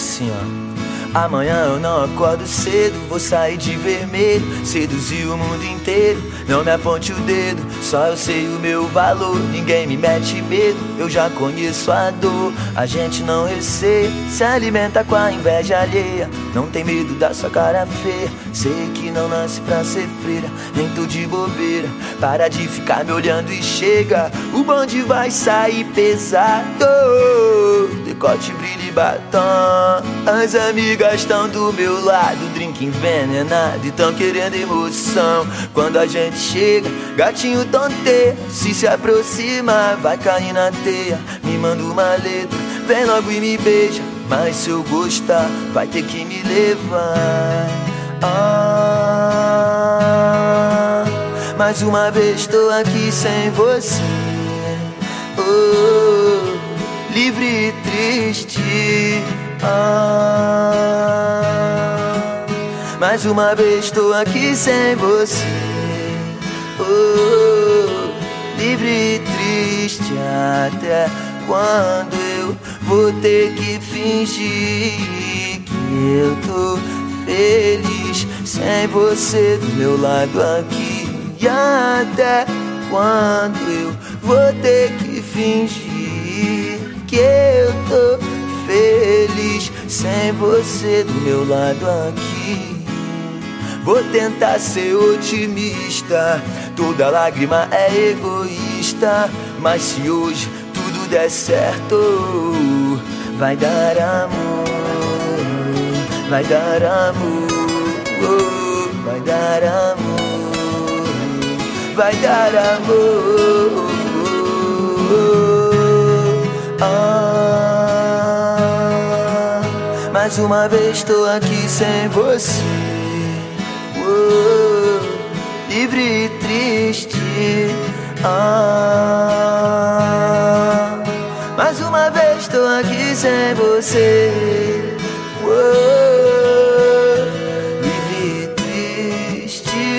assim, ó. Amanhã eu não acordo cedo, vou sair de vermelho, seduzir o mundo inteiro. Não me aponte o dedo, só eu sei o meu valor. Ninguém me mete medo, eu já conheço a dor. A gente não receia, se alimenta com a inveja alheia. Não tem medo da sua cara feia, sei que não nasce pra ser freira, nem tô de bobeira. Para de ficar me olhando e chega, o bonde vai sair pesado. Decote, brilho e batom, as amigas estão do meu lado, drink envenenado e tão querendo emoção. Quando a gente chega, gatinho tonteiro, se se aproxima, vai cair na teia. Me manda uma letra, vem logo e me beija. Mas se eu gostar, vai ter que me levar. Ah, mais uma vez tô aqui sem você. Triste. Ah, mais uma vez tô aqui sem você. Oh, livre e triste até quando eu vou ter que fingir que eu tô feliz sem você do meu lado aqui. E até quando eu vou ter que fingir que eu tô feliz sem você do meu lado aqui. Vou tentar ser otimista, toda lágrima é egoísta. Mas se hoje tudo der certo, vai dar amor, vai dar amor, vai dar amor, vai dar amor. Ah, mais uma vez estou aqui sem você. Oh, livre e triste. Ah, mais uma vez estou aqui sem você. Oh, livre e triste.